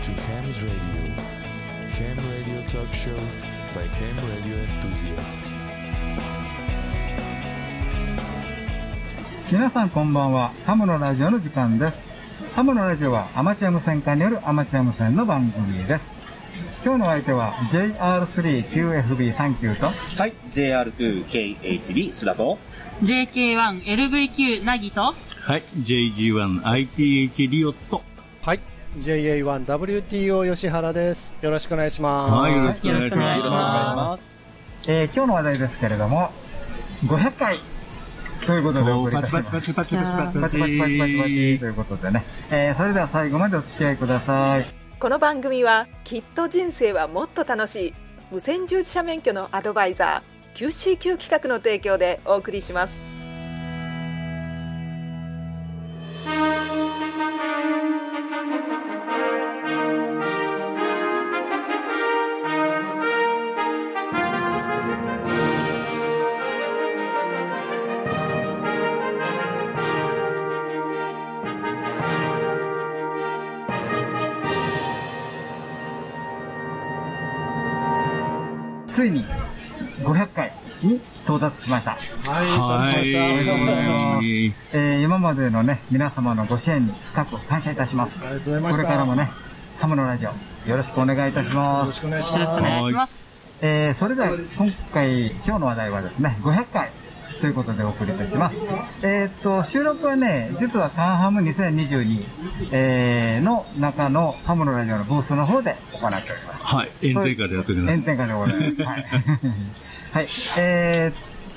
to Ham's Radio. Ham Radio Talk Show by Ham Radio Enthusiasts. 皆さんこんばんは。ハムのラジオの時間です。ハムのラジオはアマチュア無線化によるアマチュア無線の番組です。今日の相手は JR3QFB39 とはい、JR2KHB 須田と、JK1LVQ なぎとはい、JG1ITH リオット。はい。JA1WTO 吉原です。よろしくお願いします。はい、よろしくお願いします。よろしくお願いしますえー今日の話題ですけれども、500回ということでお送りいたします。パチパチパチパチパチパチパチパチパチパチパチということでね、えーそれでは最後までお付き合いください。この番組はきっと人生はもっと楽しい無線従事者免許のアドバイザー QCQ 企画の提供でお送りします到達しました。はい、はい。えー今までのね、皆様のご支援に深く感謝いたします。ありがとうございました。これからもね、ハムのラジオ、よろしくお願いいたしよます。ろしくお願いしよろしくおます。願いします。えーそれでは今回、今日の話題はですね、500回ということでお送りいたします。えーっと、収録はね、実はカンハム2022、えーの中のハムのラジオのブースの方で行っております。はい、炎天下でやっております。炎天下でございます。はい。はい。えーっ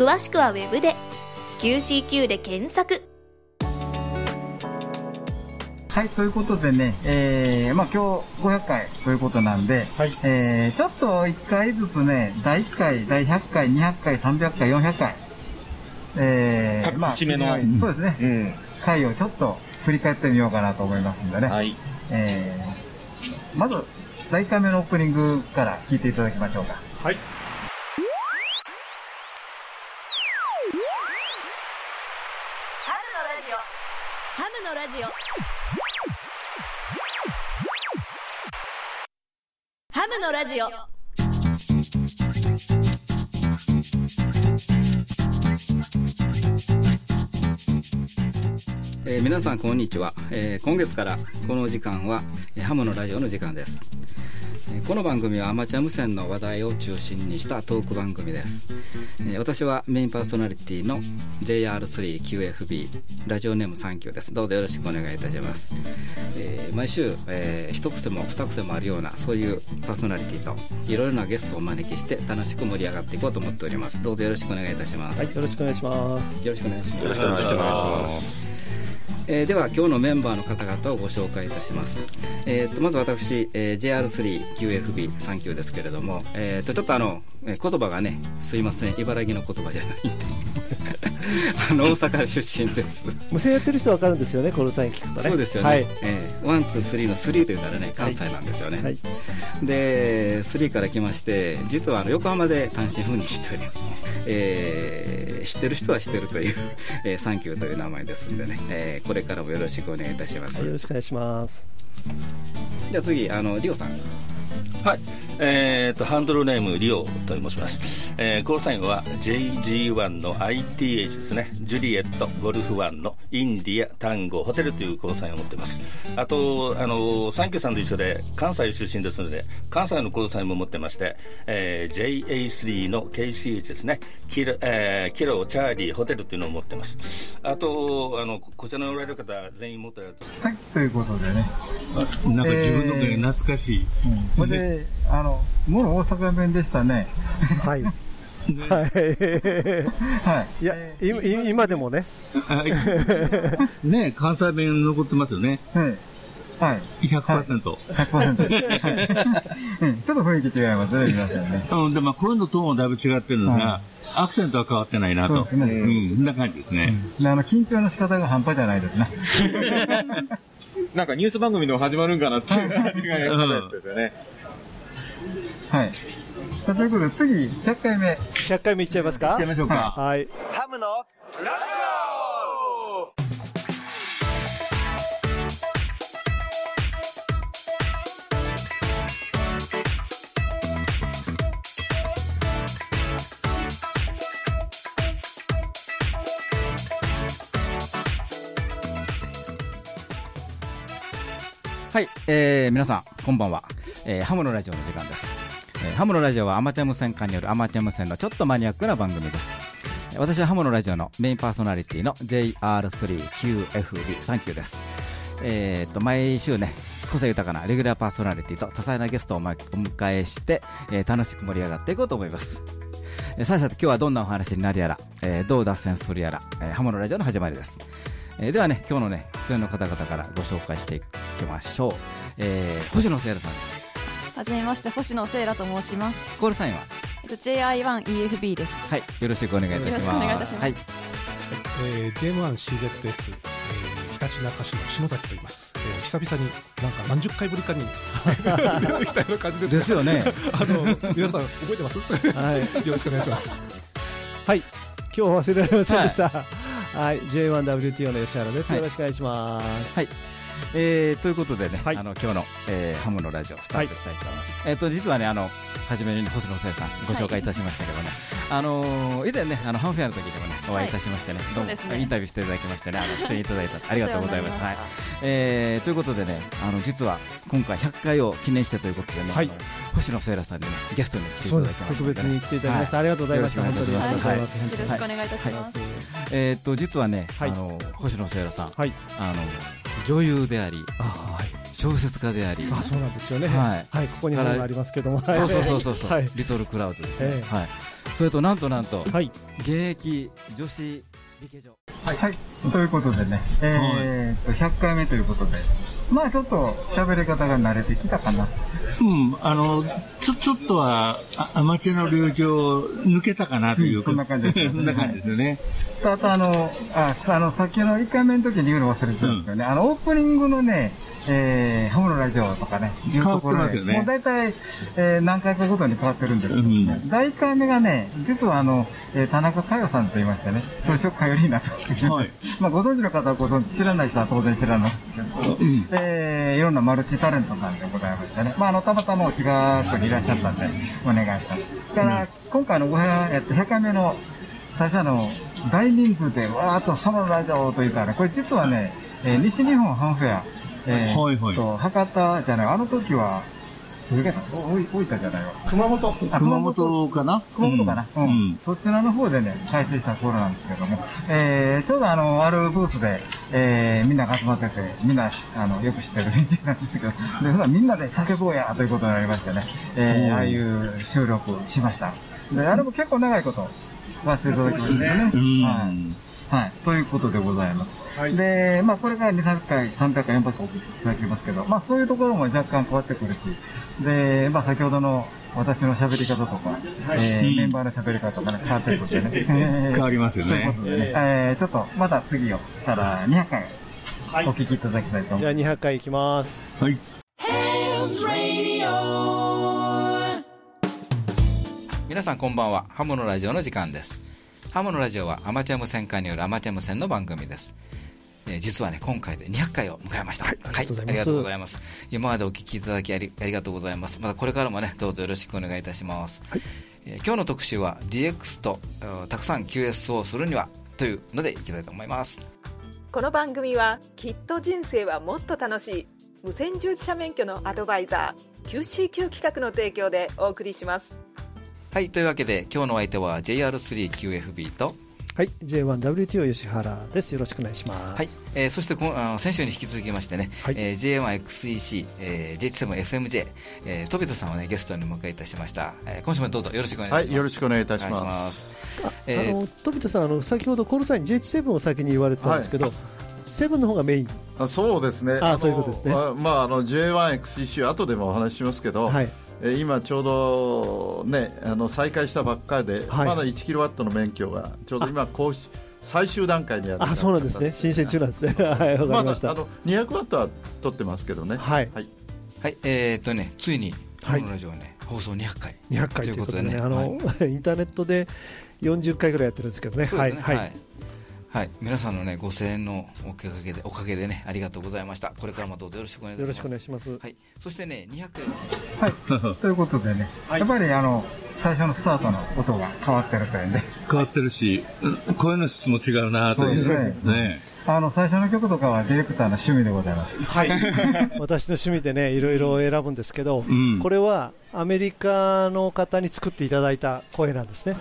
詳しくはウェブで QCQ で検索はい、ということでね、えー、まあ今日500回ということなんで、はいえー、ちょっと1回ずつね、第1回、第100回、200回、300回、400回、えー、まあ、節目のそうですね、うん。回をちょっと振り返ってみようかなと思いますんでね、はい。えー、まず、第1回目のオープニングから聞いていただきましょうか。はい。ハムのラジオ。ハムのラジオ。えー皆さんこんにちは、えー今月からこの時間は、えーハムのラジオの時間です、この番組はアマチュア無線の話題を中心にしたトーク番組です、えー私はメインパーソナリティの JR3QFB ラジオネームサンキューです。どうぞよろしくお願いいたします、えー毎週、えー一癖も二癖もあるようなそういうパーソナリティといろいろなゲストをお招きして楽しく盛り上がっていこうと思っております。どうぞよろしくお願いいたします、はい、よろしくお願いします。よろしくお願いします。よろしくお願いします。えーでは今日のメンバーの方々をご紹介いたします、えーとまず私、えー JR3QFB39 ですけれども、えーとちょっとあの、えー言葉がねすいません。茨城の言葉じゃないんで。あの大阪出身です無線やってる人わかるんですよね、コールサイン聞くとね。そうですよね、はい。えー one two three の three というならね関西なんですよね、はい。で three から来まして実はあの横浜で単身赴任しております、えー知ってる人は知ってるという、えーサンキューという名前ですんでね、えーこれからもよろしくお願いいたします、はいよろしくお願いします。じゃあ次あのリオさんはい。えー、と、ハンドルネーム、リオと申します。えー、コールサインは JG1 の ITH ですね。ジュリエット、ゴルフ1のインディア、タンゴ、ホテルというコールサインを持っています。あと、あの、サンキューさんと一緒で、関西出身ですので、関西のコールサインも持ってまして、えー、JA3 の KCH ですね。キロ、えー、キロ、チャーリー、ホテルというのを持ってます。あと、あの、こちらにおられる方、全員持っておられると。はい、ということでね、なんか自分の懐かしい。これで、あの、もろ大阪弁でしたね。はい。はい。はい。いや、今今でもね、あ ね関西弁残ってますよね。はい。はい。100%。100%。はいうんちょっと雰囲気違いますね、皆さんね。うん、で、まあ、声のトーンはだいぶ違ってるんですが、はアクセントは変わってないなと。そうですねうん、そんな感じですね。であの、緊張の仕方が半端じゃないですね。なんかニュース番組の始まるんかなっていう感じがやったですよね。はい。ということで、次、100回目。100回目いっちゃいますか？行っちゃいましょうか。はい。ハムのラはい、えー皆さん、こんばんは。えーハムのラジオの時間です。えーハムのラジオはアマチュア無線化によるアマチュア無線のちょっとマニアックな番組です。私はハムのラジオのメインパーソナリティの JR3QFB サンキューです。えーっと、毎週ね、個性豊かなレギュラーパーソナリティと多彩なゲストをお迎えして、えー楽しく盛り上がっていこうと思います。えーさあさて今日はどんなお話になるやら、えーどう脱線するやら、えーハモのラジオの始まりです。えではね、今日のね、出演の方々からご紹介していきましょう。えー星野聖羅さんです。はじめまして星野聖羅と申します。コールサインは？えっと JI1EFB です。はい、よろしくお願いいたします。よろしくお願いいたしますはい、えー、JM1CZS、えー、ひたちなか市の篠崎と言います、えー、久々になんか何十回ぶりかに出てきたような感じですですよねあの皆さん覚えてます？はい よろしくお願いしますはい。今日は忘れられませんでした。はい。J1WTO の吉原です。はいよろしくお願いします。はい。えーということでね、あの今日の、えーハムのラジオスタートしたいと思います。えっ、と実はねあの初めに星野さやさんご紹介いたしましたけどね、あのー以前ねあのハムフェアの時にもねお会いいたしましてね、どうもねインタビューしていただきましてねあの出演いただいた ありがとうございます。はい。えーということでねあの実は今回100回を記念してということでね、はい。星野聖羅さんにねゲストに来ていただきました、そうです特別に来ていただきましたありがとうございました。本当によろしくお願いいたします。はい。えーっと実はね、はい。あの星野聖羅さん、はい。あの女優であり、あはい。小説家であり、あそうなんですよね。はい、はいここに本がありますけども。そうそうそうそうそう、はい。リトルクラウドですね、ええ。はい。それとなんとなんと、はい、現役女子理系女。はい。はい。ということでね、えーっと、100回目ということで、まあちょっと喋り方が慣れてきたかな。うん、あの、ちょ、ちょっとは、あアマチュアの領域を抜けたかなという、うんそんな感じです そんな感じですよね。あとあの、あ、さあの、さっきの1回目の時に言うの忘れてたんですけどね、あの、オープニングのね、えー、ハムのラジオとかね、いうところ変わってますよね。もう大体、えー、何回かごとに変わってるんですけどね、第1回目がね、実はあの、えー、田中佳代さんと言いましてね、装飾佳代になった。はい。まあ、ご存知の方はご存知、知らない人は当然知らないんですけど、えー、いろんなマルチタレントさんでございましてね、まあ、あの、たまたまお近くにいらっしゃったんで、お願いした。だから、今回の500、えっと、100回目の最初あの大人数でわーっとハムのラジオというかね、これ実はね、えー西日本ハムフェア、えーはいはいと博多じゃない、あの時は、どれかなお大分じゃないわ。熊本あ熊本かな？熊本かな、ううんんうんそちらの方でね、開催した頃なんですけども、えー、ちょうどあの、あるブースで、えー、みんなが集まってて、みんな、あの、よく知ってる連中なんですけど、で、みんなで叫ぼうや、ということになりましてね、えー、ああいう収録しました。で、あれも結構長いこと、使わせていただきましたね。うんはい。はい。ということでございます。で、まあ、これから2、3回、300回、400回送っていただきますけど、まあ、そういうところも若干変わってくるし、で、まあ、先ほどの私の喋り方とか、えー、メンバーの喋り方とかね、変わってくるんでね。変わりますよねということでね、えー、ちょっと、また次をしたら200回、お聞きいただきたいと思います。じゃあ200回いきますはい。皆さんこんばんは。ハムのラジオの時間です。ハムのラジオはアマチュア無線化によるアマチュア無線の番組です。えー実はね、今回で200回を迎えました。はい、ありがとうございます。今までお聞きいただきありありがとうございます。またこれからもね、どうぞよろしくお願いいたします。えー今日の特集は DX とえーたくさん QS をするにはというのでいきたいと思います。この番組はきっと人生はもっと楽しい無線従事者免許のアドバイザー QCQ 企画の提供でお送りしますはい、というわけで今日のお相手は JR3QFB と、はい J1WTO 吉原です。よろしくお願いします。はいえーそしてこのあの先週に引き続きましてね、えー J1XEC、えー J7FMJ、えー、飛田さんを、ね、ゲストにお迎えいたしました、えー今週もどうぞよろしくお願いします。はいよろしくお願いいたします。あえーの飛田さんあの先ほどコールサイン JH7 を先に言われてたんですけど、セブンの方がメイン。あそうですね。あそういうことですね。あまああの J1XCC 後でもお話ししますけど、はい。え今ちょうどねあの再開したばっかりで、はい。まだ1キロワットの免許がちょうど今講師最終段階にあるあそうなんですね。申請中なんですね。はい。わかりました。だあの200ワットは取ってますけどね。はい。はい、はい、えーっとね、ついに、このラジオね、放送200回。200回ということでね。あの、はい。インターネットで40回ぐらいやってるんですけどね。そうですね。はい、はい。はい、皆さんのね、ご声援のおかげで、おかげでね、ありがとうございました。これからもどうぞよろしくお願いします。よろしくお願いしますはい、そしてね、200はい。ということでね、やっぱりあの、最初のスタートの音が変わってるというね。変わってるし、うん声の質も違うなという。そうねあの、最初の曲とかはディレクターの趣味でございます。はい、私の趣味でねいろいろ選ぶんですけど、んこれはアメリカの方に作っていただいた声なんですね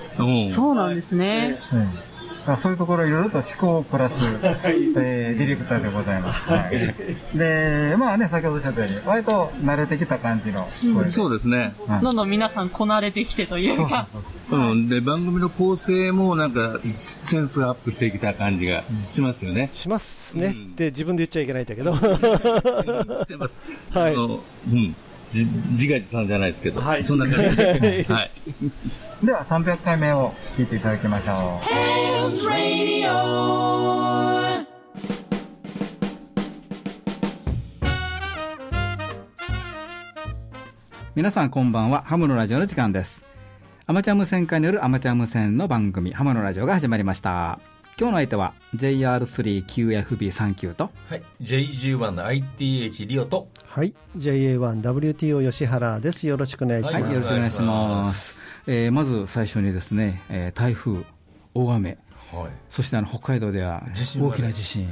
そうなんですね。うんだからそういうところいろいろと思考をプラス、えーディレクターでございます。はい、で、まあね、先ほどおっしゃったように、割と慣れてきた感じの声で。そうですね。どんどん皆さんこなれてきてというか。うん。で、番組の構成もなんか、センスがアップしてきた感じがしますよね。しますね、って自分で言っちゃいけないんだけどしてます。はいあのうん。じ自画自賛じゃないですけど。はい。そんな感じで。はい。では、300回目を聞いていただきましょう。皆さんこんばんはハムのラジオの時間ですアマチュア無線化によるアマチュア無線の番組ハムのラジオが始まりました今日の相手は JR3QFB39 とはい。JG1 の ITH リオと、はい JA1WTO 吉原ですよろしくお願いします、はい、よろしくお願いします。えーまず最初にですね、えー台風、大雨、はいそしてあの北海道では大きな地震、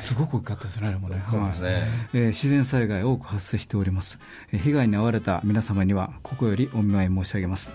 すごく大きかったですね、あれもね。そうですねはいえー自然災害多く発生しております。えー被害に遭われた皆様には、ここよりお見舞い申し上げます。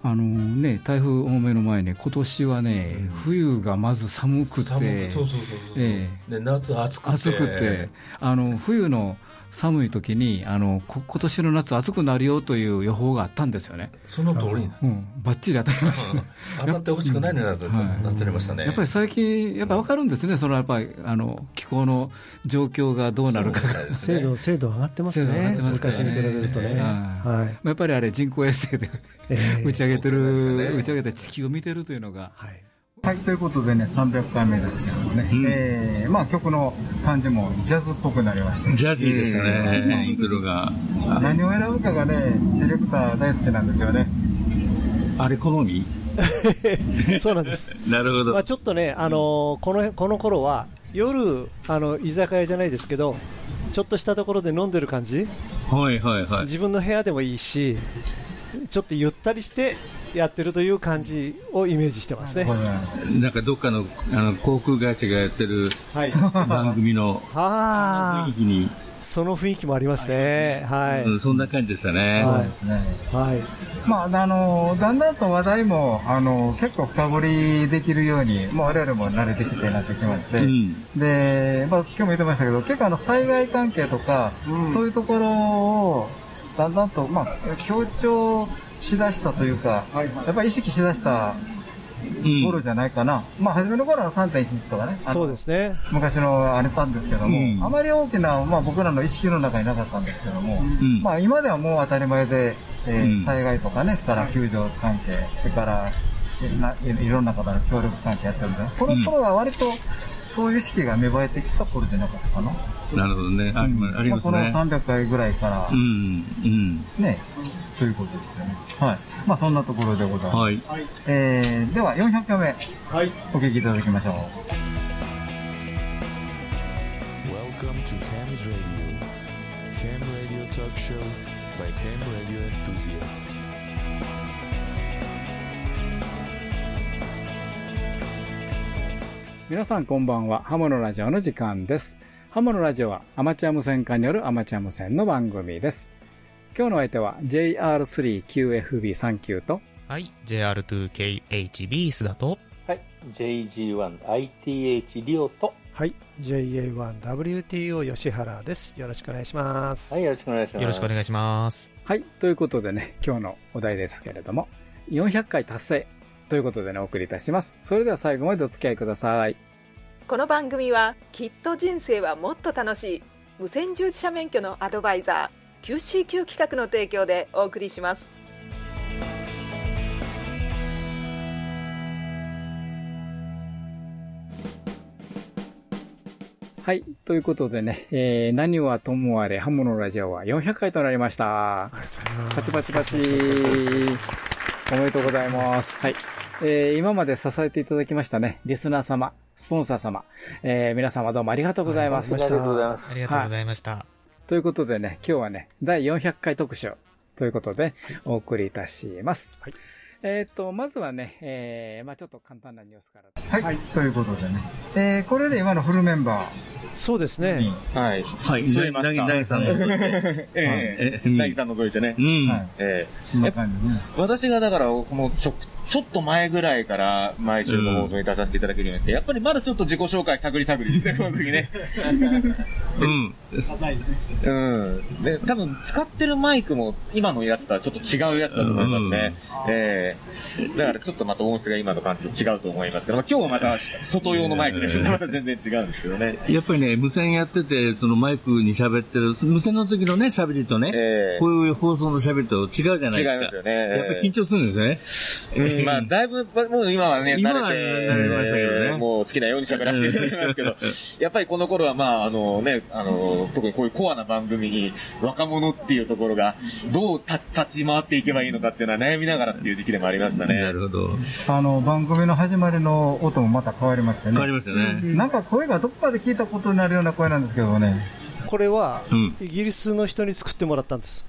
あのね、台風多めの前に、今年はね、冬がまず寒くて、寒くそうそうそうそう。ええ。で夏暑くて。暑くて。あの冬の寒い時にあのこ今年の夏暑くなるよという予報があったんですよね。その通りになうん、ばっちり当たりました。ね当たってほしくないのになってなってましたね。やっぱり最近、やっぱ分かるんですね、そのやっぱりあの気候の状況がどうなるかが、精度精度上がってますね。精度上がってますから昔に比べるとね。はい。はいやっぱりあれ、人工衛星でええ。打ち上げてる、打ち上げて地球を見てるというのが、はい、ということでね、300回目ですけどもね、えーまあ曲の感じもジャズっぽくなりまして。ジャジーですえね、イントロが。ー何を選ぶかがね、ディレクター大好きなんですよね。あれ好み？そうなんです なるほどまあ、ちょっとね、あのーこのこの頃は夜あの居酒屋じゃないですけどちょっとしたところで飲んでる感じ？はいはいはい。自分の部屋でもいいしちょっとゆったりしてやってるという感じをイメージしてますね。なんかどっかのあの航空会社がやってるはい番組のあ雰囲気に、その雰囲気もありますね。はい。うんそんな感じでしたね。はいですね。はい。まあ、あの、だんだんと話題も、あの、結構深掘りできるように、もう我々も慣れてきてなってきまして、うんで、まあ、今日も言ってましたけど、結構あの、災害関係とか、そういうところを、だんだんと、まあ、強調しだしたというか、やっぱり意識しだした頃じゃないかな。まあ、初めの頃は3.11とかね。そうですね。昔のあれたんですけども、うんあまり大きな、まあ、僕らの意識の中になかったんですけども、うんまあ、今ではもう当たり前で、えーうん災害とかね、それから救助関係、それからいないいろんな方の協力関係やってるんで、この頃は割とそういう意識が芽生えてきた頃じゃなかったかな。なるほどね。ありますね。まあこの300回ぐらいから、うん、うん。ね、そういうことですよね。はい。まあ、そんなところでございます。はい。えー、では、400回目、はい、お聞きいただきましょう。Welcome to Ham's Radio. Ham Radio Talk Show by Ham Radio Enthusiasts. 皆さんこんばんは。ハモのラジオの時間です。ハモのラジオはアマチュア無線化によるアマチュア無線の番組です。今日の相手は JR3QFB39 と、はい、JR2KHB 須田と、はい、JG1ITH リオと、はい。JA1WTO 吉原です。よろしくお願いします。はい、よろしくお願いします。よろしくお願いします。はい。ということでね、今日のお題ですけれども、400回達成ということでね、お送りいたします。それでは最後までお付き合いください。この番組はきっと人生はもっと楽しい無線従事者免許のアドバイザー QCQ 企画の提供でお送りしますはい。ということでね、えー、何はともあれ、ハムのラジオは400回となりました。パチパチパチ。おめでとうございます。はい。えー、今まで支えていただきましたね、リスナー様、スポンサー様、えー、皆様どうもありがとうございます。ありがとうございます。ありがとうございました。ということでね、今日はね、第400回特集ということで、お送りいたします。はい。えっ、と、まずはね、えー、まあちょっと簡単なニュースから。はい。ということでね、えー、これで今のフルメンバー。そうですね。はい。はい。増えました。なぎさんの。ええ、なぎさんのぞいてね。うん。ええ。私がだから、このちょ、ちょっと前ぐらいから毎週の放送に出させていただけるようになって、やっぱりまだちょっと自己紹介探り探りですね、この時ね。うん。うん。で、多分使ってるマイクも今のやつとはちょっと違うやつだと思いますね。ええだからちょっとまた音声が今の感じと違うと思いますけど、まあ、今日はまた外用のマイクですね。また全然違うんですけどね。やっぱりね、無線やってて、そのマイクに喋ってる、無線の時のね、喋りとね、こういう放送の喋りと違うじゃないですか。違いますよね。やっぱり緊張するんですね。うん、まあ、だいぶ、もう今はね、慣れて、慣れましたけどねもう好きなように喋らせていただきますけど、やっぱりこの頃はまあ、あのね、あの、特にこういうコアな番組に若者っていうところが、どう立立ち回っていけばいいのかっていうのは悩みながらっていう時期でもありましたね。なるほど。あの、番組の始まりの音もまた変わりましたね。変わりましたねなんか声がどこかで聞いたことになるような声なんですけどね。これは、イギリスの人に作ってもらったんです。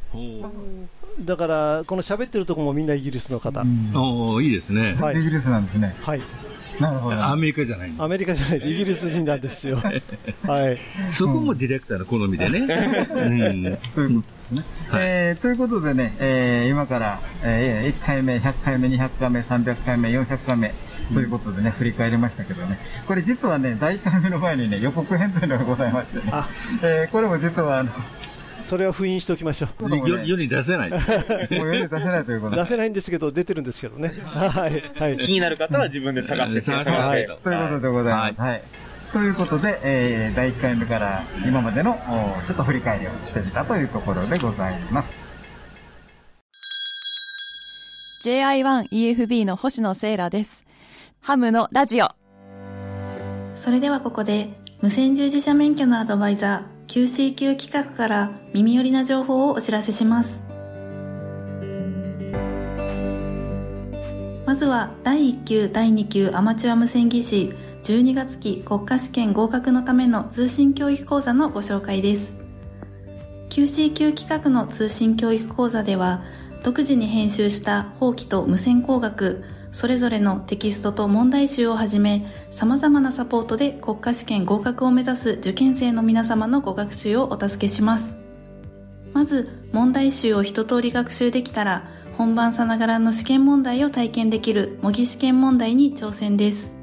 だから、この喋ってるとこもみんなイギリスの方。おおいいですね。はいイギリスなんですね。はい。なるほど。アメリカじゃないアメリカじゃない、イギリス人なんですよ。はい。そこもディレクターの好みでね。うん。ということですね。えーということでね、えー今から、えー1回目、100回目、200回目、300回目、400回目、ということでね、振り返りましたけどね。これ実はね、第1回目の前にね、予告編というのがございましてね。えーこれも実はあの、それは封印しておきましょう。よ世に出せない。もう世に出せないということで出せないんですけど、出てるんですけどね。はい。はい。気になる方は自分で探してください。はい。ということでございます。はい。ということで、えー第1回目から今までの、おちょっと振り返りをしてみたというところでございます。JI1EFB の星野セイラです。ハムのラジオ。それではここで、無線従事者免許のアドバイザー QCQ 企画から耳寄りな情報をお知らせします。まずは、第1級、第2級アマチュア無線技師12月期国家試験合格のための通信教育講座のご紹介です。QCQ 企画の通信教育講座では、独自に編集した法規と無線工学、それぞれのテキストと問題集をはじめ、様々なサポートで国家試験合格を目指す受験生の皆様のご学習をお助けします。まず、問題集を一通り学習できたら、本番さながらの試験問題を体験できる模擬試験問題に挑戦です。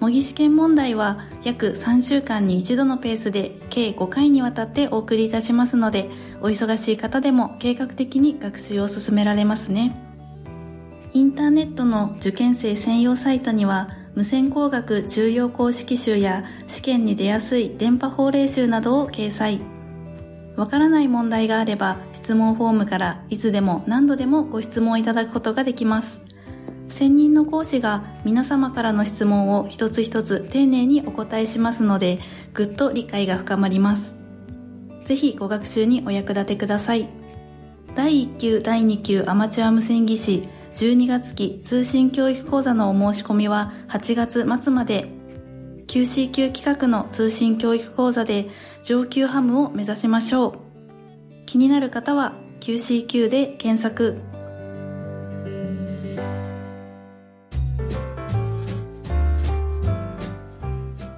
模擬試験問題は約3週間に一度のペースで計5回にわたってお送りいたしますので、お忙しい方でも計画的に学習を進められますね。インターネットの受験生専用サイトには、無線工学重要公式集や試験に出やすい電波法令集などを掲載。わからない問題があれば質問フォームからいつでも何度でもご質問いただくことができます。専任の講師が皆様からの質問を一つ一つ丁寧にお答えしますので、ぐっと理解が深まります。ぜひご学習にお役立てください。第1級、第2級アマチュア無線技師12月期通信教育講座のお申し込みは8月末まで QCQ 企画の通信教育講座で上級ハムを目指しましょう。気になる方は QCQ で検索。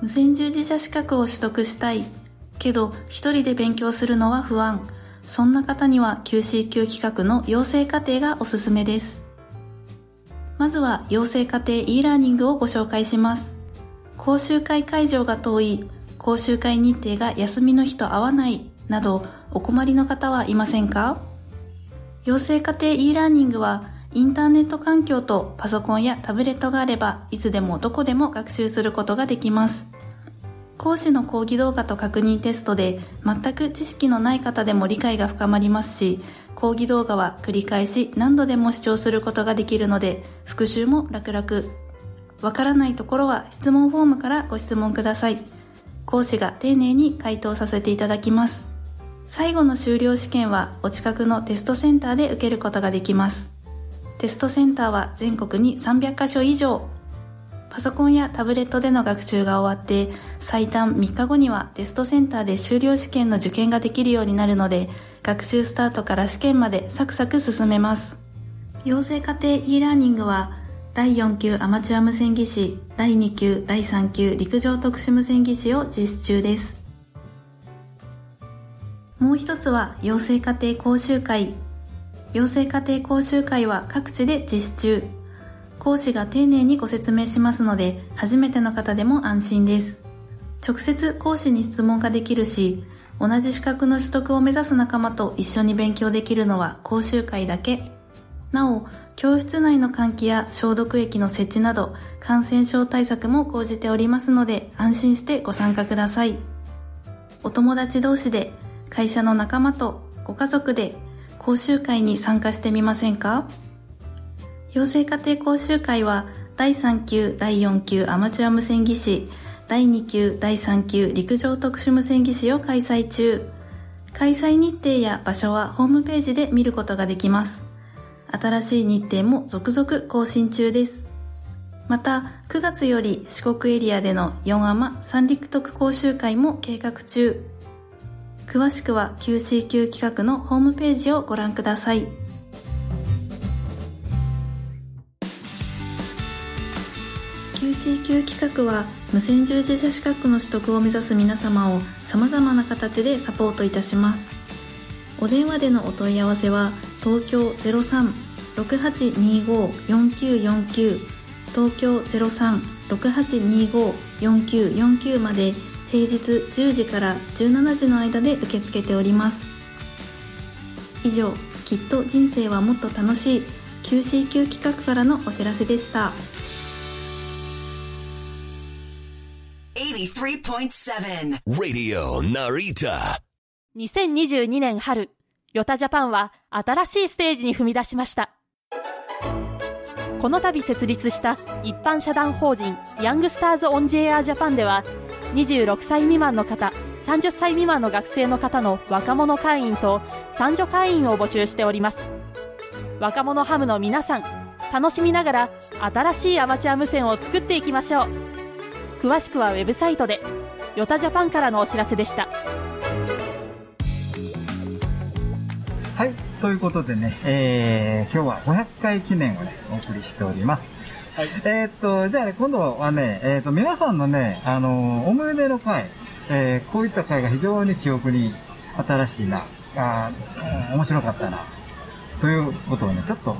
無線従事者資格を取得したい。けど一人で勉強するのは不安。そんな方には QCQ 企画の養成課程がおすすめです。まずは養成課程 e ラーニングをご紹介します。講習会会場が遠い、講習会日程が休みの日と合わない、などお困りの方はいませんか？養成課程 e ラーニングはインターネット環境とパソコンやタブレットがあればいつでもどこでも学習することができます。講師の講義動画と確認テストで全く知識のない方でも理解が深まりますし、講義動画は繰り返し何度でも視聴することができるので、復習も楽々。わからないところは質問フォームからご質問ください。講師が丁寧に回答させていただきます。最後の修了試験はお近くのテストセンターで受けることができます。テストセンターは全国に300カ所以上。パソコンやタブレットでの学習が終わって最短3日後にはテストセンターで修了試験の受験ができるようになるので学習スタートから試験までサクサク進めます。養成家庭 e ラーニングは第4級アマチュア無線技師第2級第3級陸上特殊無線技師を実施中です。もう一つは養成家庭講習会。養成家庭講習会は各地で実施中。講師が丁寧にご説明しますので初めての方でも安心です。直接講師に質問ができるし同じ資格の取得を目指す仲間と一緒に勉強できるのは講習会だけなお教室内の換気や消毒液の設置など感染症対策も講じておりますので安心してご参加ください。お友達同士で会社の仲間とご家族で講習会に参加してみませんか？養成家庭講習会は第3級、第4級アマチュア無線技師、第2級、第3級陸上特殊無線技師を開催中。開催日程や場所はホームページで見ることができます。新しい日程も続々更新中です。また、9月より四国エリアでの4アマ三陸特講習会も計画中。詳しくは QCQ 企画のホームページをご覧ください。QCQ 企画は無線従事者資格の取得を目指す皆様を様々な形でサポートいたします。お電話でのお問い合わせは東京03-6825-4949東京03-6825-4949まで平日10時から17時の間で受け付けております以上きっと人生はもっと楽しい QCQ 企画からのお知らせでした83.7 Radio Narita. 2022年春ヨタジャパンは新しいステージに踏み出しました。この度設立した一般社団法人ヤングスターズ・オン・ジェア・ジャパンでは26歳未満の方30歳未満の学生の方の若者会員と三女会員を募集しております。若者ハムの皆さん楽しみながら新しいアマチュア無線を作っていきましょう詳しくはウェブサイトでヨタジャパンからのお知らせでした。はい、ということでね、えー、今日は500回記念をね、お送りしております。はい、えー、っと、じゃあね、今度はね、えー、っと、皆さんのね、あのー、思い出の回、えー、こういった回が非常に記憶に新しいな、あ面白かったな、ということをね、ちょっと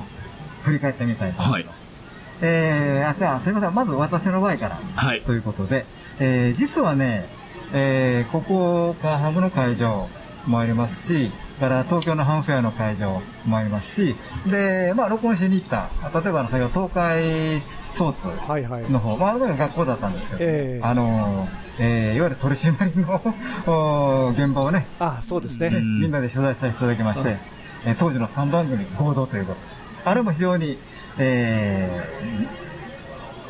振り返ってみたいと思います。はい、えー、あ、じゃあ、すいません。まず私の場合から。はい。ということで、えー、実はね、えー、ここ、カーハブの会場もありますし、から東京のハンフェアの会場もありますし、で、まあ、録音しに行った、例えばの先ほど東海ソーツの方、はいはい、まあ、あの時は学校だったんですけど、えー、あの、えー、いわゆる取り締まりの現場をね、あそうですね、みんなで取材させていただきまして、え当時の3番組合同ということ。あれも非常に、え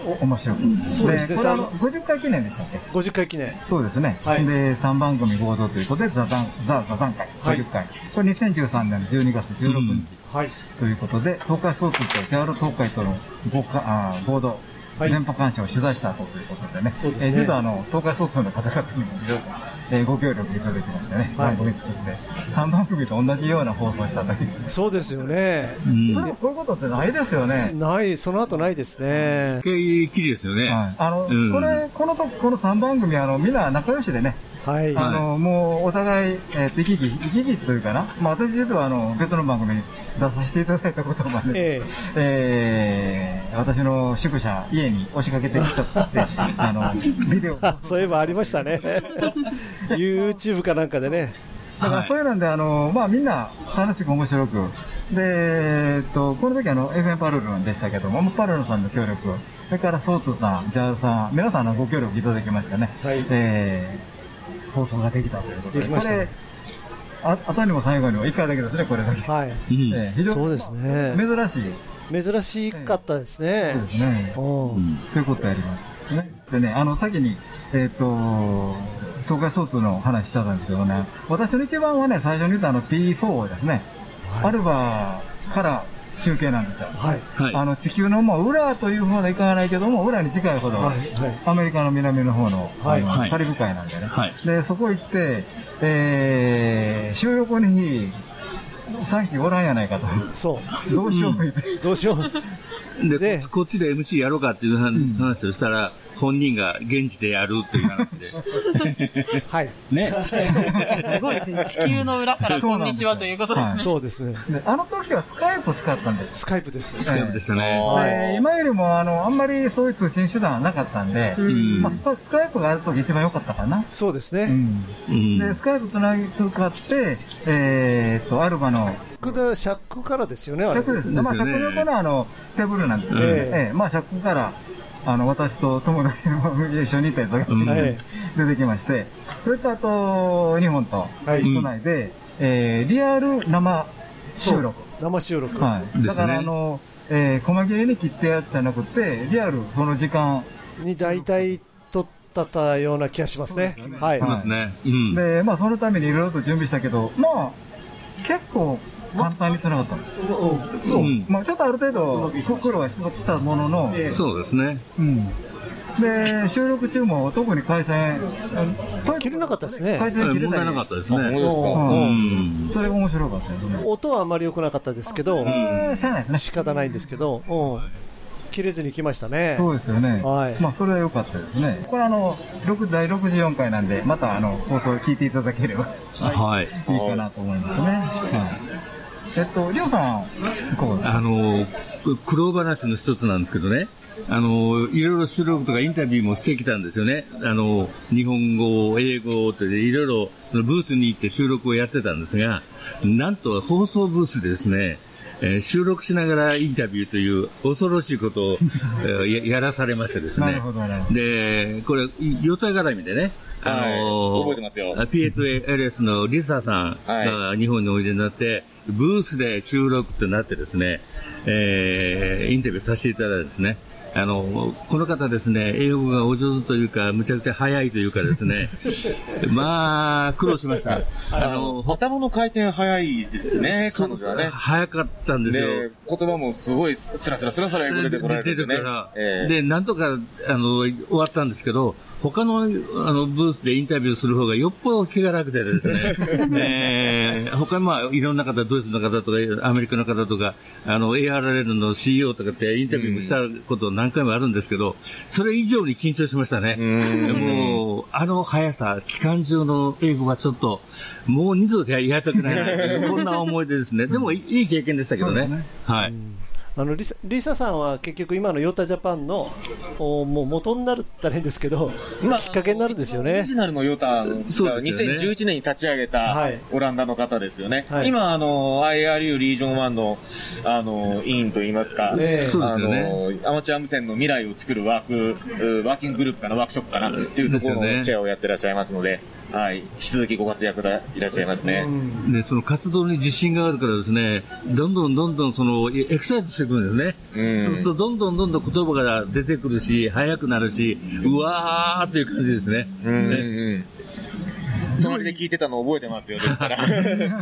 ー、面白く、そうですね。これあの、50回記念でしたっけ ?50 回記念。そうですね。はい、で、3番組合同ということで、ザ・ザン、ザ・ザ・ザン会、50回。これ2013年の12月16日。はい。ということで、東海総通と JR 東海との合あ合同、電波監視を取材した後ということでね。そうですね。え実はあの、東海総通の方々にもいろいろえご協力いただきましてね、番組作って、3番組と同じような放送したという。そうですよね。うん、こういうことってないですよね。ない、その後ないですね。きりですよね。はい、あの、うん、これ、このと、この3番組、あの、みんな仲良しでね、はい。あの、もう、お互い、えっ、ー、と、生き生き、生き生きというかな。まあ、私実は、あの、別の番組に出させていただいたことまで、えー、えー、私の宿舎、家に押しかけてきたって、あの、ビデオ。そういえばありましたね。YouTube かなんかでね。だからそういうので、あの、まあ、みんな楽しく面白く、で、えっと、この時あの、FM パルルンでしたけども、パルルンさんの協力それからソーツさん、ジャーさん、皆さんのご協力いただきましてね、えー放送ができたということで、できましたねこれ、あ後にも最後にも1回だけですね、これだけ。はい。えー非常にそうですね。珍しい。珍しかったですね。そうですね。うんということをやりましたね。でね、あの、先に、えっ、と、東海ソーツの話したんですけどね、私の一番はね、最初に言ったあの P4 ですね。アルバから中継なんですよ。はい。あの、地球のもう裏というほどいかないけども、裏に近いほど、はいアメリカの南の方の、はいカリブ海なんでね。はいで、そこ行って、えー、収録の日、3機おらんやないかと。そう。どうしようも言って。どうしよう。で、こっちで MC やろうかっていう話をしたら、本人が現地でやるっていう話で。はい。ね。すごいですね。地球の裏からこんにちはということですね。そうですね。であの時はスカイプ使ったんです。スカイプです。スカイプでしたね。で今よりもあのあんまりそういう通信手段はなかったんで、んまあ、スカスカイプがある時一番良かったかな。そうですね。うんで、スカイプつなぎ使って、えーっと、アルバの、尺尺からですよね、あれ。尺ですね。まあ、尺横のあの、テーブルなんですけど、ええええまあ、尺から、あの、私と友達も一緒にいたやつがん出てきまして、それとあと、日本とつないで、えーリアル生収録。生収録。はい。だから、あの、えー、細切れに切ってやってなくて、リアルその時間、に大体撮ったたような気がしますね。はい。そうですね。うん。で、まあ、そのためにいろいろと準備したけど、まあ、結構簡単につながったの。そう。うんまあ、ちょっとある程度、苦労はしたものの、そうですね。うん。で、収録中も特に回線、切れなかったですね。回線切れなかったですね。あそうですかうん。それが面白かったですね。音はあんまり良くなかったですけど、んしゃあないですね。仕方ないんですけど、うん切れずに来ましたね。そうですよね。はい。まあ、それは良かったですね。これあの、6第64回なんで、またあの、放送を聞いていただければ、はい。いいかなと思いますね。はい。えっと、りょうさん、いかがですか？あの、苦労話の一つなんですけどね、あの、いろいろ収録とかインタビューもしてきたんですよね。あの、日本語、英語っていろいろそのブースに行って収録をやってたんですが、なんと放送ブースでですね、えー収録しながらインタビューという恐ろしいことを、えーややらされましてですね。なるほどなるほど。で、これ、予定絡みでね、あの覚えてますよ。P8LS のリサさんが日本においでになって、ブースで収録となってですね、えーインタビューさせていただいてですね、あの、この方ですね、英語がお上手というか、むちゃくちゃ早いというかですね、まあ、苦労しました。あの、頭の回転早いですね、彼女はね。早かったんですよ。で、言葉もすごいスラスラスラスラ英語出てこられて出てね。てから、ええで、なんとか、あの、終わったんですけど、他の、あの、ブースでインタビューする方がよっぽど気が楽でですね、えー、他にまあ、いろんな方、ドイツの方とか、アメリカの方とか、あの、ARL の CEO とかってインタビューもしたこと何回もあるんですけど、それ以上に緊張しましたね。もう、あの速さ、期間中の英語はちょっと、もう二度とやりたくないなこんな思い出ですね。でも、いい経験でしたけどね。はい。あのリサリサさんは結局今のヨタジャパンのおもう元になるったら変ですけど、きっかけになるんですよオねリ。ジナルのヨタがそうですよね。2011年に立ち上げたオランダの方ですよね。はい。今、あの、IRU リージョン1の、あの、委員といいますか、あの、アマチュア無線の未来を作るワーク、うワーキンググループかな、ワークショップかな、っていうところのチェアをやってらっしゃいますので、はい。引き続きご活躍でいらっしゃいますね。で、その活動に自信があるからですね、どんどんどんどんその、エエクサイトしてくるんですね。そうすると、どんどんどんどん言葉が出てくるし、速くなるし、うわーっていう感じですね。ね隣で聞いてたの覚えてますよ、ですから。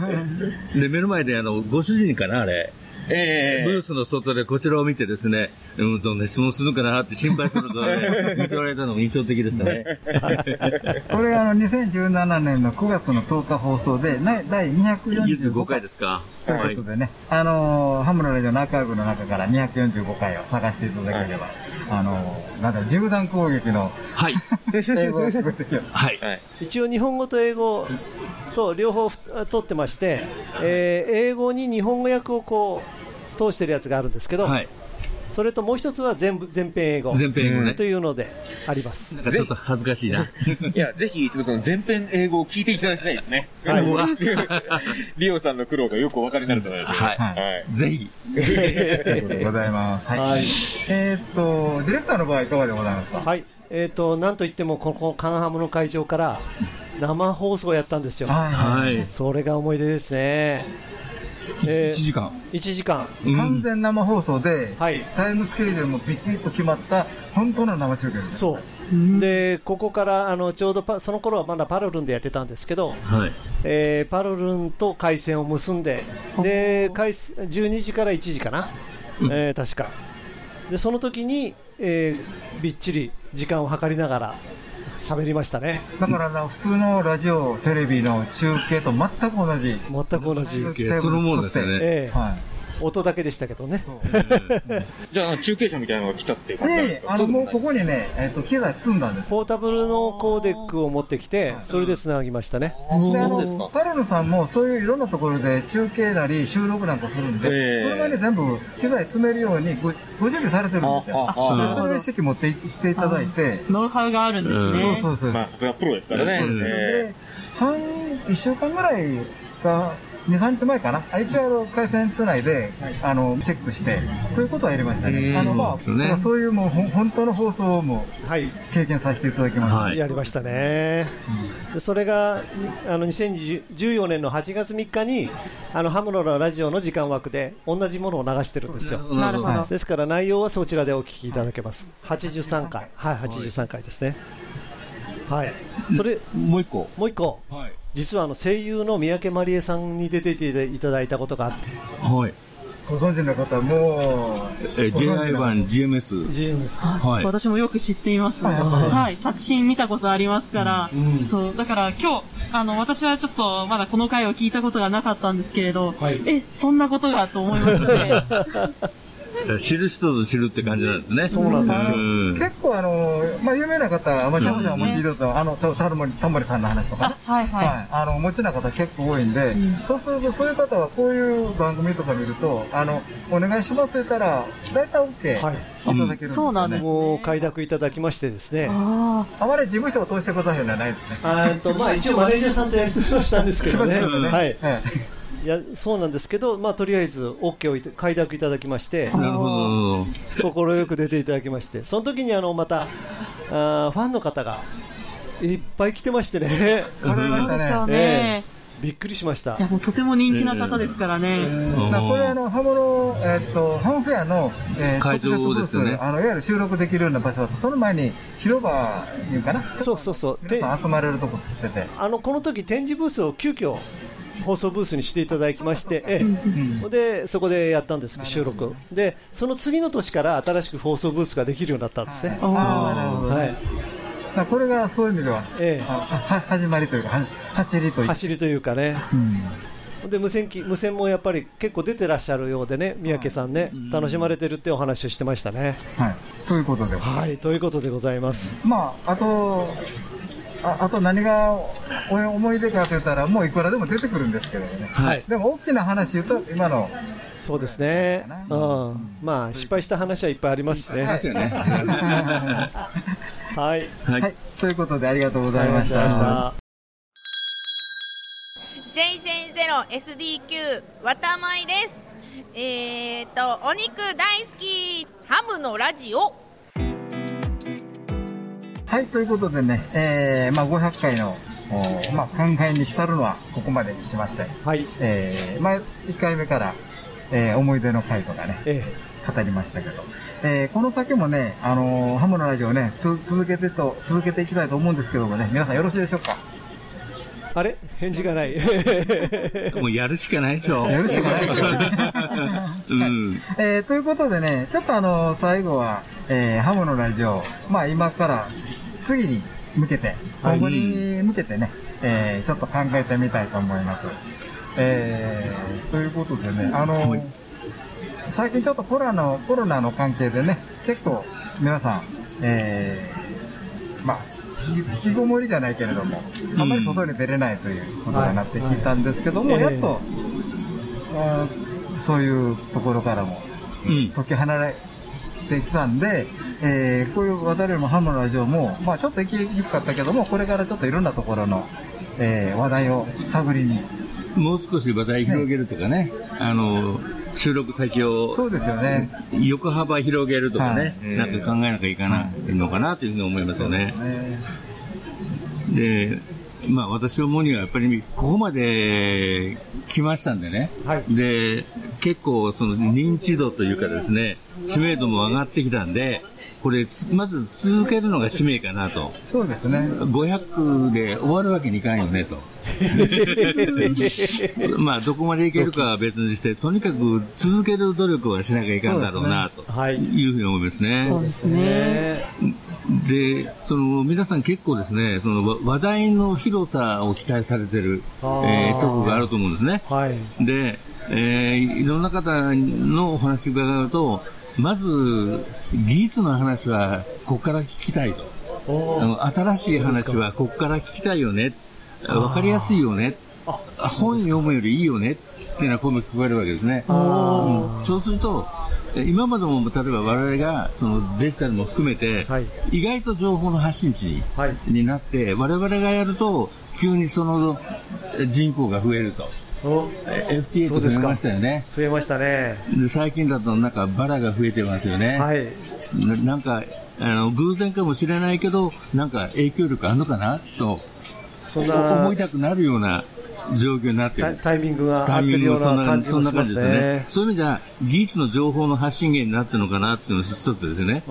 で、目の前であの、ご主人かな、あれ。ええブースの外でこちらを見てですね、うん、どんな質問するのかなって心配するとね、見ておられたのも印象的でしたね。これあの2017年の9月の10日放送で、ね、第245 45回ですか？ということでね、あのーハムのラジオのアーカイブの中から245回を探していただければ、あのーなんだ、銃弾攻撃の、はい。英語が聞こえてきます。はい。一応日本語と英語と両方取ってまして、えー英語に日本語訳をこう通してるやつがあるんですけど、それともう一つは全部全編英語。全編英語ねというのであります。なんかちょっと恥ずかしいな。いや、ぜひ一度その全編英語を聞いていただきたいですね。はい リオさんの苦労がよくお分かりになると思います。はいはい。ぜひ。ということでございます。はい。えーっと、ディレクターの場合いかがでございますか？はい。えっ、と、なんといっても、ここ、カンハムの会場から、生放送やったんですよ。はいそれが思い出ですね。え1時間。1時間。完全生放送で、はい。タイムスケジュールもビチッと決まった、本当の生中継です。そう。で、ここから、あの、ちょうどパ、その頃はまだパロルンでやってたんですけど、はい。えーパロルンと回線を結んで、で、回線12時から1時かな、えー確か。で、その時に、えーびっちり時間を計りながら喋りましたね。だからな、普通のラジオ、テレビの中継と全く同じ。全く同じ。そのものですよねええは音だけでしたけどね。じゃあ、中継車みたいなのが来たっていう感じなんですで、かあの、もうここにね、えっと、機材積んだんです。ポータブルのコーデックを持ってきて、それで繋ぎましたね。で、あの、パロルさんもそういういろんなところで中継なり収録なんかするんで、ええこれに全部機材詰めるようにごご準備されてるんですよ。あああでそれを意識持っていしていただいて、ノウハウがあるんですね。そうそうそう。まあ、さすがプロですからね。そうですえで半、1週間ぐらいか、2、3日前かな？あ一応あの、回線つないで、あの、チェックして、ということはやりましたね。あの、まあ、ねそういうもう、ほん本当の放送もはい。経験させていただきました。はいやりましたね。でそれが、あの、2014年の8月3日に、あの、ハムロのラジオの時間枠で、同じものを流してるんですよ。なるほど。ですから内容はそちらでお聞きいただけます。83回。はい、83回ですね。はい。それ、もう一個。もう一個。はい。実はあの声優の三宅まりえさんに出ていただいたことがあって、はい。ご存知の方もえー、JI1、GMS。GMS。はい。私もよく知っています。はいはい、作品見たことありますから、そう、だから今日、あの、私はちょっとまだこの回を聞いたことがなかったんですけれど、はいえ、そんなことがと思いまして、知る人ぞ知るって感じなんですね。そうなんですよ。うん。結構あの、まあ、有名な方、まあ、しゃぶしゃぶお持ちだと、あの、た、たるもり、たんぼりさんの話とかね。あはいはい。はい。あの、お持ちな方結構多いんで、そうすると、そういう方はこういう番組とか見ると、あの、お願いしますって言ったら、大体 OK はい。いただけるん。そうなんですもう快諾いただきましてですね、ああまり事務所を通してくださいではないですね。あーとまあ、一応マネージャーさんとやってましたんですけどね、はい、はい。いやそうなんですけど、まあ、とりあえず OK をいた快諾いただきまして、なるほど。快く出ていただきまして、その時にあのまたあーファンの方がいっぱい来てましてね、びっくりしましたいや、。もうとても人気な方ですからね。だからこれあの、ハモの、えっと、ハムフェアの、えー会場ですよねあの、いわゆる収録できるような場所だと、その前に広場いうかな？そうそうそう集まれるとこ作ってて。あのこの時展示ブースを急遽放送ブースにしていただきまして、ええでそこでやったんです収録でその次の年から新しく放送ブースができるようになったんですね、ああ、なるほどね。はいこれがそういう意味では、えあは始まりというか、走りというか。走りというかね、で無線機無線もやっぱり結構出てらっしゃるようでね、三宅さんね、楽しまれてるってお話をしてましたね。はい。ということで。はい、ということでございます。まあ、あと、ああと何がお思い出かと言ったら、もういくらでも出てくるんですけどね。はいでも大きな話言うと、今の、そうですね。うん。まあ、失敗した話はいっぱいありますしね。ですよね。はい。はい。ということで、ありがとうございましたた。JJ0SDQ わたまいですえーとお肉大好きハムのラジオはい、ということでね、えー、まあ500回の、おまあ考えに浸るのはここまでにしまして、はい。えー、まあ1回目から、えー、思い出の回とかね、え語りましたけど、えー、この先もね、あのーハムのラジオね、つ続けてと、続けていきたいと思うんですけどもね、皆さんよろしいでしょうか？あれ？返事がない。もうやるしかないでしょ。やるしかないでしょ うん。えー、ということでね、ちょっとあの、最後は、えー、ハムのラジオ、まあ今から次に向けて、はい今後に向けてね、えー、ちょっと考えてみたいと思います。えー、ということでね、あの、最近ちょっとコロナの、コロナの関係でね、結構皆さん、えー、まあ、引きこもりじゃないけれども、あんまり外に出れないということになってきたんですけども、はいやっと、そういうところからも、うん。解き放れってきたんで、えーこういう渡りもハムのラジオも、まあちょっと行きにくかったけども、これからちょっといろんなところの、えー話題を探りに。もう少し話題広げるとかね、あの、収録先を、そうですよね。横幅広げるとかね、はいなんか考えなきゃいかないのかなというふうに思いますよね。で、まあ私思うにはやっぱりここまで来ましたんでね。で、結構その認知度というかですね、知名度も上がってきたんで、これ、まず続けるのが使命かなと。そうですね。500で終わるわけにいかんよねと。まあ、どこまでいけるかは別にして、とにかく続ける努力はしなきゃいかんだろうな、というふうに思いますね。そうですね。で、その、皆さん結構ですね、そのわ話題の広さを期待されてる、えーとこがあると思うんですね。で、えーいろんな方のお話を伺うと、まず、技術の話はここから聞きたいと。新しい話はここから聞きたいよね。わかりやすいよね。本読むよりいいよね。っていうような声も聞こえるわけですね。うんそうすると、え今までも例えば我々がそのデジタルも含めて、意外と情報の発信地に,、になって、我々がやると、急にそのえ人口が増えると。え FTA と増えましたよね。増えましたね。で最近だとなんかバラが増えてますよね。ななんか、あの、偶然かもしれないけど、なんか影響力あるのかな？と、そんな思いたくなるような状況になってる。タイミングが合ってるような感じもしますそんな感じですねね。。そういう意味では、技術の情報の発信源になってるのかなっていうのが一つですね。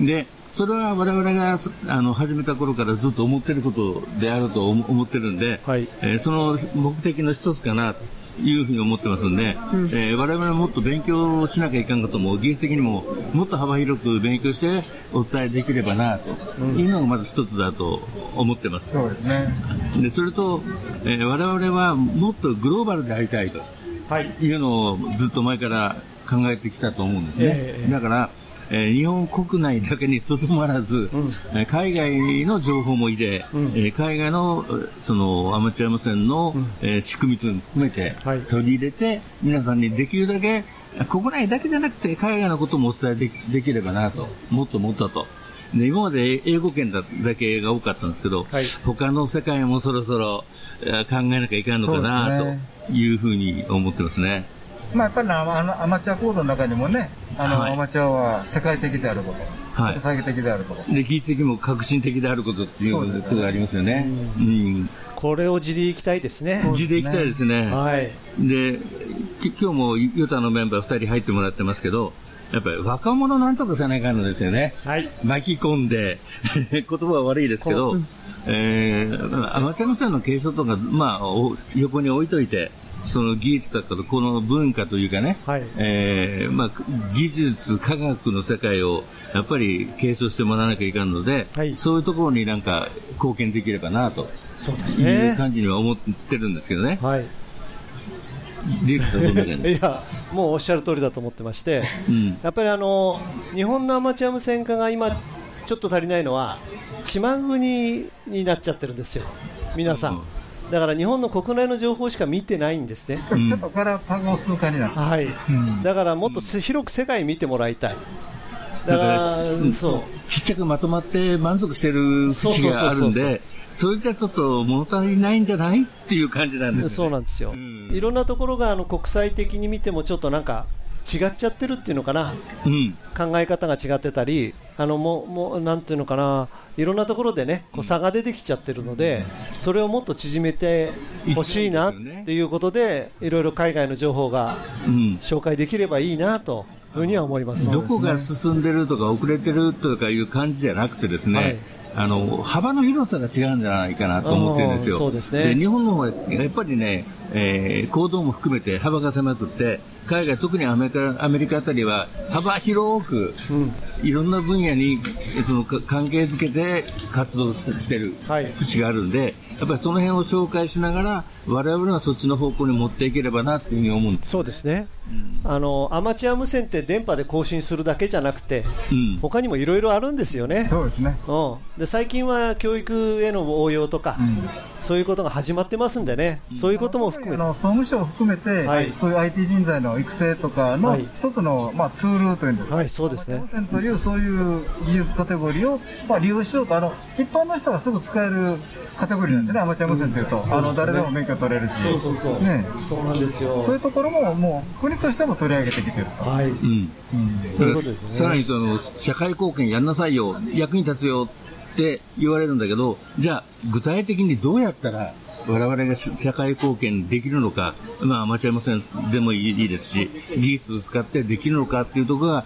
で、それは我々があの始めた頃からずっと思ってることであると思思ってるんで、えーその目的の一つかなというふうに思ってますんで、えー我々はもっと勉強しなきゃいかんことも技術的にももっと幅広く勉強してお伝えできればなというのがまず一つだと思ってます。そうですね。でそれと、えー我々はもっとグローバルでありたいというのをずっと前から考えてきたと思うんですね。ええだから、えー日本国内だけにとどまらず、えー海外の情報も入れ、えー海外のえーそのアマチュア無線の、えー仕組みというのも含めて、取り入れて皆さんにできるだけ国内だけじゃなくて海外のこともお伝えできできればなともっともっとと。で今まで英語圏だだけが多かったんですけど、他の世界もそろそろえー考えなきゃいかんのかなというふうに思ってますね。まあやっぱりなあのアマチュアコードの中にもね、あの、はいアマチュアは世界的であること、はい国際的であること。で技術的にも革新的であることっていうことがありますよね。うんこれを地でいきたいですね。地で行きたいですね。はい。で、き今日もユタのメンバー2人入ってもらってますけど、やっぱり若者なんとかせないかんのですよね。巻き込んで、言葉は悪いですけど、えー、アマチュア無線の継承とか、まあ、お横に置いといて、その技術だったり、この文化というかね、えーまあ、技術、科学の世界をやっぱり継承してもらわなきゃいかんので、そういうところになんか貢献できればなと。そうですいねう感じには思ってるんですけどね。はい。いや、もうおっしゃる通りだと思ってまして、やっぱりあの日本のアマチュア無線化が今、ちょっと足りないのは、島国になっちゃってるんですよ、皆さん。だから日本の国内の情報しか見てないんですね。ちょっとからパゴス化になって。はい。だからもっとせ広く世界見てもらいたい。だから、うんそう。ちっちゃくまとまって満足してる節があるんで、それじゃちょっと物足りないんじゃないっていう感じなんですそうなんですよ、いろんなところがあの国際的に見てもちょっとなんか違っちゃってるっていうのかな、考え方が違ってたり、あのもうもうなんていうのかな、いろんなところでねこう差が出てきちゃってるので、それをもっと縮めてほしいなっていうことで、いろいろ海外の情報が紹介できればいいなというふうには思います。どこが進んでるとか遅れてるとかいう感じじゃなくてですね、はいあの幅の広さが違うんじゃないかなと思ってるんですよ。そうですね。日本の方はやっぱりね、えー行動も含めて幅が狭くって、海外、特にアメリカアメリカあたりは幅広く、いろんな分野にそのか関係づけて活動ししてる節があるんで、やっぱりその辺を紹介しながら、我々はそっちの方向に持っていければなというふうに思うんです。そうですね、あのアマチュア無線って電波で更新するだけじゃなくて、他にもいろいろあるんですよね、そうですね、うん、で最近は教育への応用とか、そういうことが始まってますんでね、そういうことも含めて。あの総務省を含めて、はい。そういう IT 人材の育成とかのはい。一つの、まあ、ツールというんですか、はい、そうですね。というそういう技術カテゴリーを、まあ、利用しようとあの一般の人がすぐ使えるカテゴリーなんですね、アマチュア無線というと、あの誰でも免許取れるし、そうそうそう。ね、そうなんですよ。そういうところももう国としても取り上げてきてると。はい。うん。そういうことですね。さらにその社会貢献やんなさいよ、役に立つよって言われるんだけど、じゃあ、具体的にどうやったら我々が社会貢献できるのか、まあ、アマチュア無線でもいいですし、技術を使ってできるのかっていうところが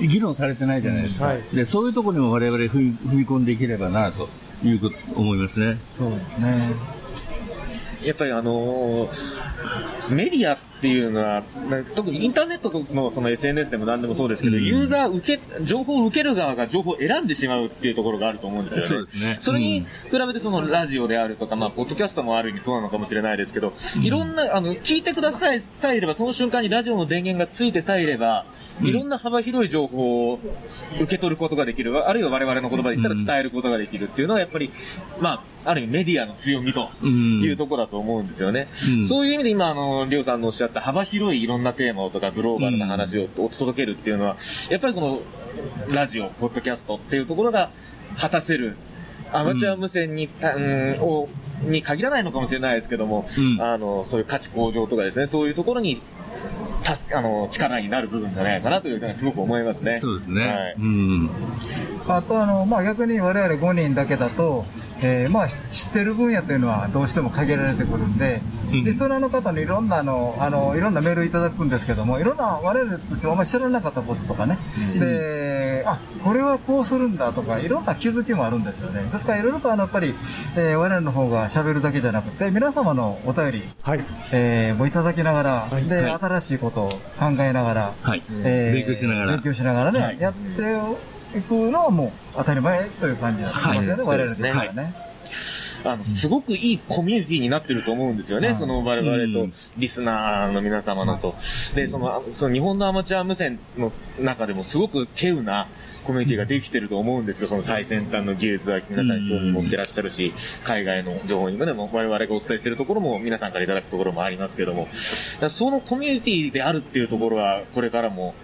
議論されてないじゃないですか。はい。でそういうところにも我々踏み踏み込んでいければなということ思いますね。そうですね。やっぱりあのーメディアっていうのは、な特にインターネットのその SNS でも何でもそうですけど、ユーザー受け、情報を受ける側が情報を選んでしまうっていうところがあると思うんですよね。そうですねそれに比べてそのラジオであるとか、まあ、ポッドキャストもある意味そうなのかもしれないですけど、いろんな、あの、聞いてくださいさえいれば、その瞬間にラジオの電源がついてさえいれば、いろんな幅広い情報を受け取ることができる、あるいは我々の言葉で言ったら伝えることができるっていうのは、やっぱり、まあ、ある意味メディアの強みというところだと思うんですよね。うん。そういう意味で今、あの、りょうさんのおっしゃった幅広いいろんなテーマをとかグローバルな話をお届けるっていうのは、やっぱりこのラジオ、ポッドキャストっていうところが果たせる、アマチュア無線に、たうん、を、に限らないのかもしれないですけども、あの、そういう価値向上とかですね、そういうところに、あの、力になる部分じゃないかなというふうにすごく思いますね。そうですね。はいうん。あとあの、まあ、逆に我々5人だけだと、えーまあ、し知ってる分野というのはどうしても限られてくるんで、リスナーの方にいろんなあのあのいろんなメールいただくんですけども、いろんな我々としてはあんまり知らなかったこととかね、で、あこれはこうするんだとか、いろんな気づきもあるんですよね。ですからいろいろとあのやっぱり、えー我々の方が喋るだけじゃなくて、皆様のお便り、えーもいただきながら、で、はい。新しいことを考えながら、はい。えー勉強しながら。勉強しながらね、はい。やっていくのはもう当たり前という感じなんですよね、はい我々としてはね。あの、すごくいいコミュニティになってると思うんですよね。その我々と、リスナーの皆様のと。で、その、あその日本のアマチュア無線の中でもすごく稀有なコミュニティができてると思うんですよ。その最先端の技術は皆さん興味持ってらっしゃるし、海外の情報にもね、我々がお伝えしているところも皆さんからいただくところもありますけども、そのコミュニティであるっていうところは、これからも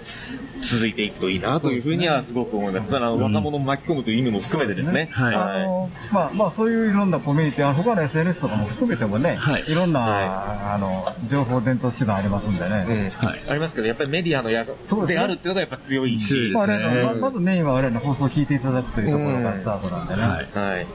続いていくといいなというふうにはすごく思います。その若者を巻き込むという意味も含めてですね。あのまあまあそういういろんなコミュニティ、あの他の SNS とかも含めてもね、い、ろんな、あの情報伝統手段ありますんでね。ありますけど、やっぱりメディアの役そうであるっていうのがやっぱ強い。し。まあ我々のままずメインは我々の放送を聞いていただくというところがスタートなんでね。はい。はい。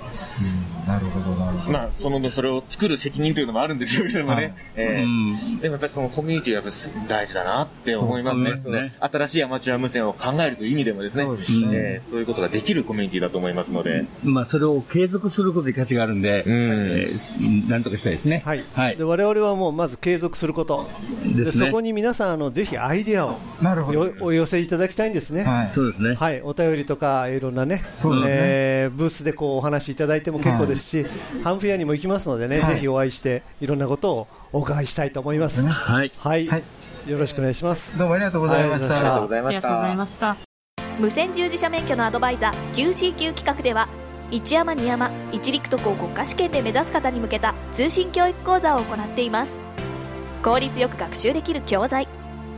なるほど、なるほど。まあ、その、それを作る責任というのもあるんでしょうけどもね。はいえーでもやっぱりそのコミュニティはやっぱ大事だなって思いますね。その新しいアマチュア無線を考えるという意味でもですね、そうえーそういうことができるコミュニティだと思いますので。まあ、それを継続することに価値があるんで、えーなんとかしたいですね。はい。で我々はもうまず継続すること。ですねそこに皆さん、あの、ぜひアイデアをなるほどよお寄せいただきたいんですね。はいそうですね。はい。お便りとか、いろんなね、そうねえーブースでこうお話しいただいても結構ですし、ハンフェアにも行きますのでね、はいぜひお会いして、いろんなことをお伺いしたいと思います。はい。はい。よろしくお願いします。どうもありがとうございましたはありがとうございましありがとうございた。ました。無線従事者免許のアドバイザー QCQ 企画では一山二山一陸徳を国家試験で目指す方に向けた通信教育講座を行っています効率よく学習できる教材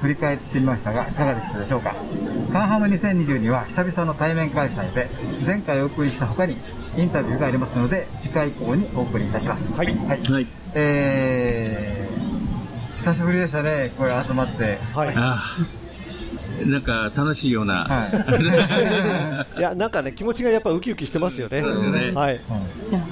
振り返ってみましたがいかがでしたでしょうか？カンハム2022は久々の対面開催で前回お送りした他にインタビューがありますので次回以降にお送りいたします。はい、はい。えー、久しぶりでしたね。これ集まって。はい。あーなんか楽しいような。い。や、なんかね、気持ちがやっぱウキウキしてますよね。そうですね。はい。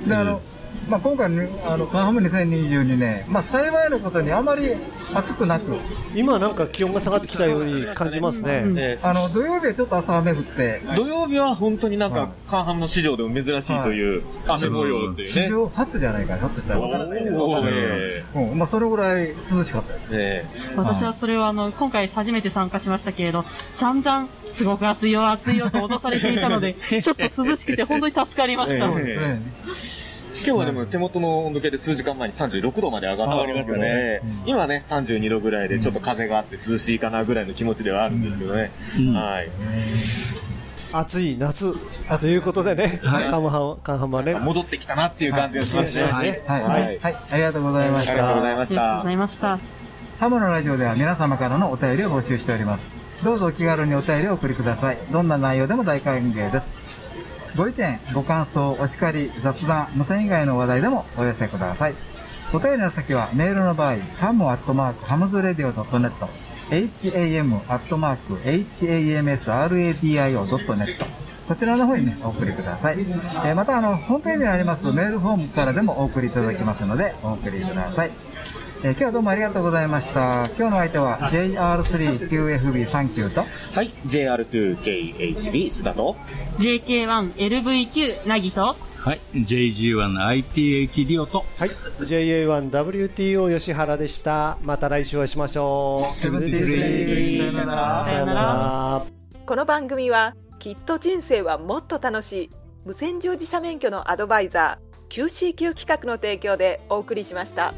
であのまあ、今回のあのカンハム2022年、まあ、幸いのことにあまり暑くなく。今なんか気温が下がってきたように感じますね、あの土曜日はちょっと朝雨降って。土曜日は本当になんか、カンハムの市場でも珍しいという雨模様っていうね。史上初じゃないかなひょっとしたら。分からない。けどおーうん。まあ、それぐらい涼しかったです。ね私はそれをあの、今回初めて参加しましたけれど、散々、すごく暑いよ、暑いよと脅されていたので、ちょっと涼しくて本当に助かりました。え今日はでも手元の温度計で数時間前に36度まで上がったわけですよね。今ね、32度ぐらいでちょっと風があって涼しいかなぐらいの気持ちではあるんですけどね。はい。暑い夏ということでね、はいカムカンハね戻ってきたなっていう感じがしますね。はいはい、はい、はい、ありがとうございました。ありがとうございましたありがとうございました。ハムのラジオでは皆様からのお便りを募集しております。どうぞお気軽にお便りをお送りください。どんな内容でも大歓迎です。ご意見、ご感想、お叱り、雑談、無線以外の話題でもお寄せください。お便りの先はメールの場合、 ham アットマーク hamsradio .net、ham アットマーク hamsradio.net こちらの方にね、お送りください。えーまた、あの、ホームページにありますメールフォームからでもお送りいただけますので、お送りください。えー今日はどうもありがとうございました。今日の相手は JR3QFB39 と、はい、JR2KHB 須田と、JK1LVQ なぎと、はい、JG1ITH リオと、はい、JA1WTO 吉原でした。また来週お会いしましょう。セブンティスリー。さよなら。さよなら。この番組はきっと人生はもっと楽しい。無線乗自社免許のアドバイザー QCQ 企画の提供でお送りしました。